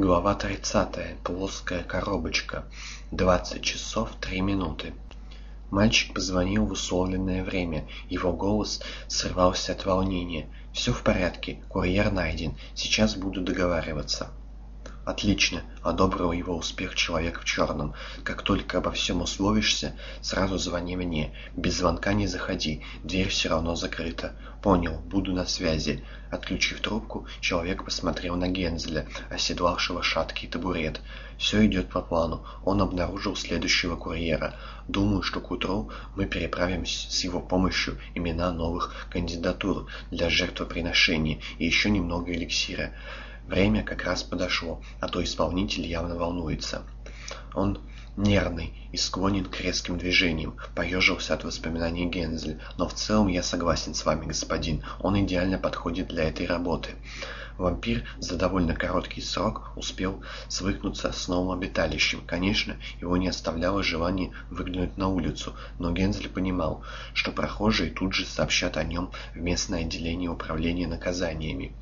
Глава 30. Плоская коробочка. 20 часов 3 минуты. Мальчик позвонил в условленное время. Его голос срывался от волнения. «Все в порядке. Курьер найден. Сейчас буду договариваться». «Отлично!» — одобрил его успех человек в черном. «Как только обо всем условишься, сразу звони мне. Без звонка не заходи, дверь все равно закрыта». «Понял, буду на связи». Отключив трубку, человек посмотрел на Гензеля, оседлавшего шаткий табурет. Все идет по плану. Он обнаружил следующего курьера. Думаю, что к утру мы переправим с его помощью имена новых кандидатур для жертвоприношения и еще немного эликсира. Время как раз подошло, а то исполнитель явно волнуется. Он нервный и склонен к резким движениям, поежился от воспоминаний Гензель. Но в целом я согласен с вами, господин, он идеально подходит для этой работы. Вампир за довольно короткий срок успел свыкнуться с новым обиталищем. Конечно, его не оставляло желание выглянуть на улицу, но Гензель понимал, что прохожие тут же сообщат о нем в местное отделение управления наказаниями.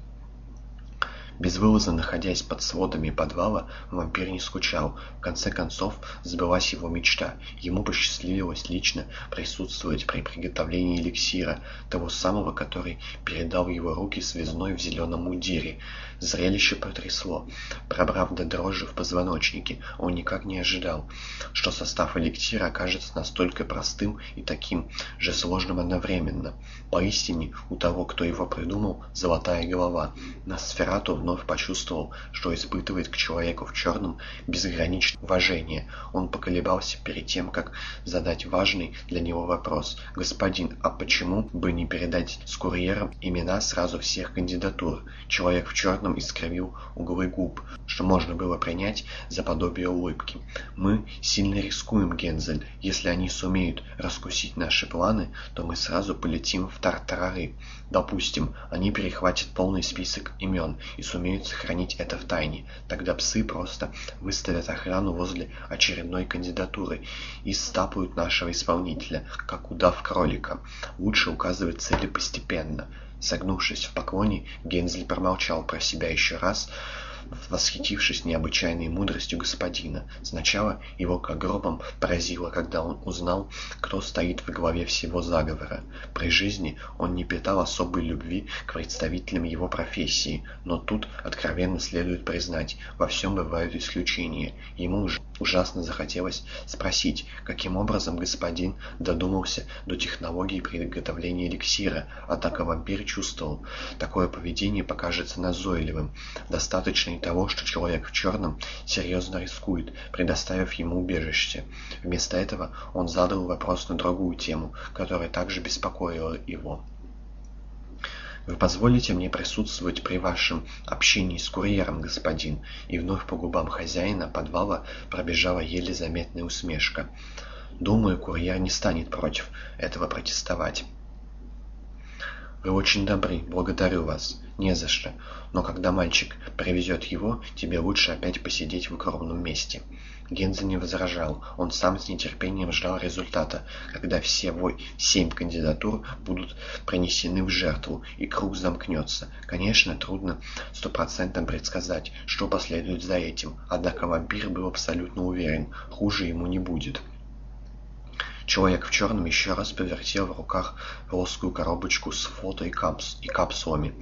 Безвылазно находясь под сводами подвала, вампир не скучал. В конце концов, сбылась его мечта. Ему посчастливилось лично присутствовать при приготовлении эликсира, того самого, который передал его руки связной в зеленом мундире. Зрелище потрясло. Пробрав до дрожи в позвоночнике, он никак не ожидал, что состав эликсира окажется настолько простым и таким же сложным одновременно. Поистине, у того, кто его придумал, золотая голова. Носферату вновь почувствовал, что испытывает к человеку в черном безграничное уважение. Он поколебался перед тем, как задать важный для него вопрос. «Господин, а почему бы не передать с курьером имена сразу всех кандидатур?» Человек в черном искривил углы губ, что можно было принять за подобие улыбки. «Мы сильно рискуем, Гензель. Если они сумеют раскусить наши планы, то мы сразу полетим в Тартарары. Допустим, они перехватят полный список имен и сумеют сохранить это в тайне. Тогда псы просто выставят охрану возле очередной кандидатуры и стапают нашего исполнителя, как удав кролика. Лучше указывать цели постепенно. Согнувшись в поклоне, Гензель промолчал про себя еще раз, восхитившись необычайной мудростью господина. Сначала его как гробом поразило, когда он узнал, кто стоит во главе всего заговора. При жизни он не питал особой любви к представителям его профессии, но тут откровенно следует признать, во всем бывают исключения. Ему уже ужасно захотелось спросить, каким образом господин додумался до технологии приготовления эликсира, однако вампир чувствовал, такое поведение покажется назойливым. Достаточно и того, что человек в черном серьезно рискует, предоставив ему убежище. Вместо этого он задал вопрос на другую тему, которая также беспокоила его. «Вы позволите мне присутствовать при вашем общении с курьером, господин?» И вновь по губам хозяина подвала пробежала еле заметная усмешка. «Думаю, курьер не станет против этого протестовать». «Вы очень добры, благодарю вас. Не за что. Но когда мальчик привезет его, тебе лучше опять посидеть в укромном месте». Генза не возражал. Он сам с нетерпением ждал результата, когда все семь кандидатур будут принесены в жертву, и круг замкнется. Конечно, трудно стопроцентно предсказать, что последует за этим, однако вампир был абсолютно уверен, хуже ему не будет. Человек в черном еще раз повертел в руках плоскую коробочку с фото и, капс и капсулами,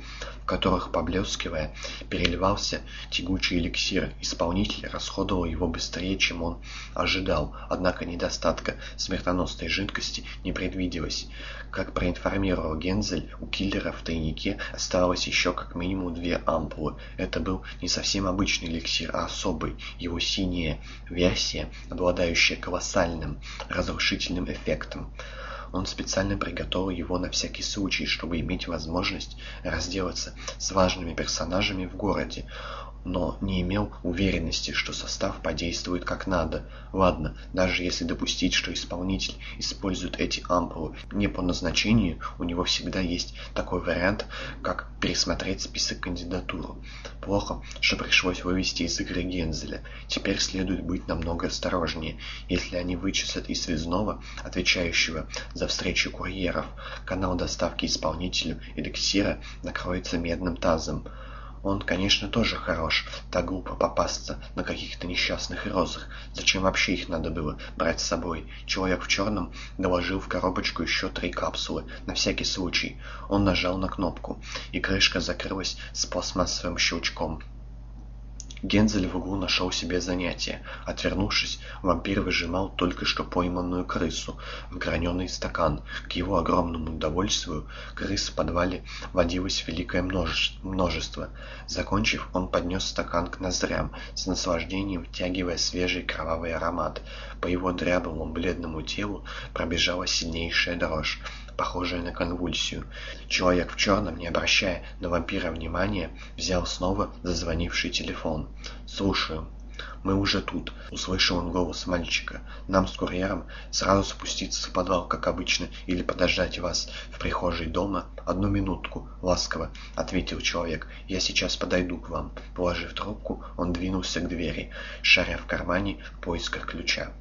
в которых, поблескивая, переливался тягучий эликсир. Исполнитель расходовал его быстрее, чем он ожидал, однако недостатка смертоносной жидкости не предвиделось. Как проинформировал Гензель, у киллера в тайнике оставалось еще как минимум две ампулы. Это был не совсем обычный эликсир, а особый, его синяя версия, обладающая колоссальным разрушительным эффектом. Он специально приготовил его на всякий случай, чтобы иметь возможность разделаться с важными персонажами в городе но не имел уверенности, что состав подействует как надо. Ладно, даже если допустить, что исполнитель использует эти ампулы не по назначению, у него всегда есть такой вариант, как пересмотреть список кандидатур. Плохо, что пришлось вывести из игры Гензеля. Теперь следует быть намного осторожнее. Если они вычислят и связного, отвечающего за встречу курьеров, канал доставки исполнителю эликсира накроется медным тазом. Он, конечно, тоже хорош. Так глупо попасться на каких-то несчастных розах. Зачем вообще их надо было брать с собой? Человек в черном доложил в коробочку еще три капсулы, на всякий случай. Он нажал на кнопку, и крышка закрылась с пластмассовым щелчком. Гензель в углу нашел себе занятие. Отвернувшись, вампир выжимал только что пойманную крысу в граненый стакан. К его огромному удовольствию крыс в подвале водилось великое множество. Закончив, он поднес стакан к ноздрям, с наслаждением втягивая свежий кровавый аромат. По его дряблому бледному телу пробежала сильнейшая дрожь похожее на конвульсию. Человек в черном, не обращая на вампира внимания, взял снова зазвонивший телефон. «Слушаю». «Мы уже тут», — услышал он голос мальчика. «Нам с курьером сразу спуститься в подвал, как обычно, или подождать вас в прихожей дома?» «Одну минутку, ласково», — ответил человек. «Я сейчас подойду к вам». Положив трубку, он двинулся к двери, шаря в кармане в поисках ключа.